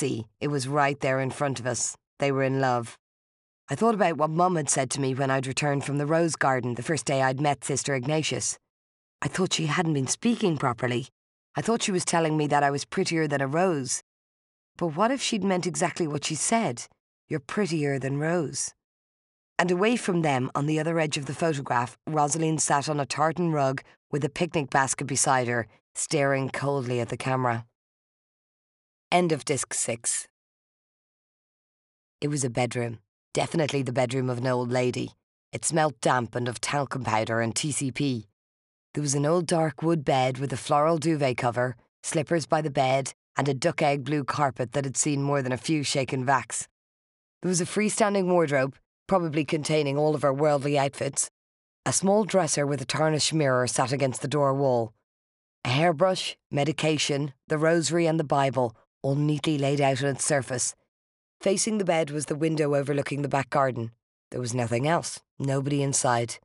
See, it was right there in front of us. They were in love. I thought about what Mum had said to me when I'd returned from the rose garden the first day I'd met Sister Ignatius. I thought she hadn't been speaking properly. I thought she was telling me that I was prettier than a rose. But what if she'd meant exactly what she said? You're prettier than Rose. And away from them, on the other edge of the photograph, Rosalind sat on a tartan rug with a picnic basket beside her, staring coldly at the camera. End of disc six. It was a bedroom, definitely the bedroom of an old lady. It smelt damp and of talcum powder and TCP. There was an old dark wood bed with a floral duvet cover, slippers by the bed, and a duck egg blue carpet that had seen more than a few Shake n' Vacs. There was a freestanding wardrobe, probably containing all of her worldly outfits. A small dresser with a tarnished mirror sat against the door wall. A hairbrush, medication, the rosary, and the Bible, all neatly laid out on its surface. Facing the bed was the window overlooking the back garden. There was nothing else, nobody inside.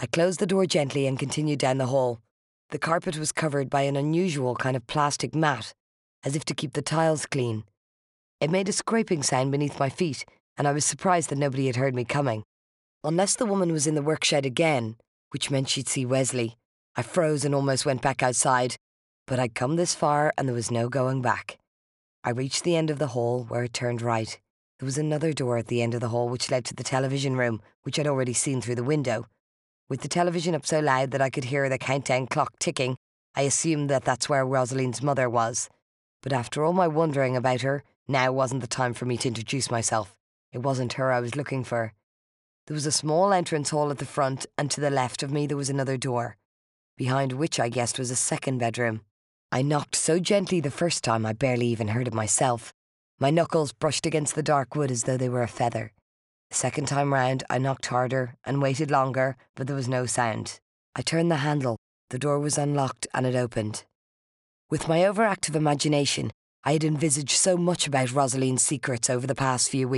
I closed the door gently and continued down the hall. The carpet was covered by an unusual kind of plastic mat, as if to keep the tiles clean. It made a scraping sound beneath my feet, and I was surprised that nobody had heard me coming. Unless the woman was in the workshed again, which meant she'd see Wesley, I froze and almost went back outside, but I'd come this far and there was no going back. I reached the end of the hall where it turned right. There was another door at the end of the hall which led to the television room, which I'd already seen through the window. With the television up so loud that I could hear the countdown clock ticking, I assumed that that's where Rosalind's mother was. But after all my wondering about her, now wasn't the time for me to introduce myself. It wasn't her I was looking for. There was a small entrance hall at the front, and to the left of me there was another door, behind which I guessed was a second bedroom. I knocked so gently the first time I barely even heard it myself. My knuckles brushed against the dark wood as though they were a feather. The second time round, I knocked harder and waited longer, but there was no sound. I turned the handle. The door was unlocked and it opened. With my overactive imagination, I had envisaged so much about Rosalind's secrets over the past few weeks.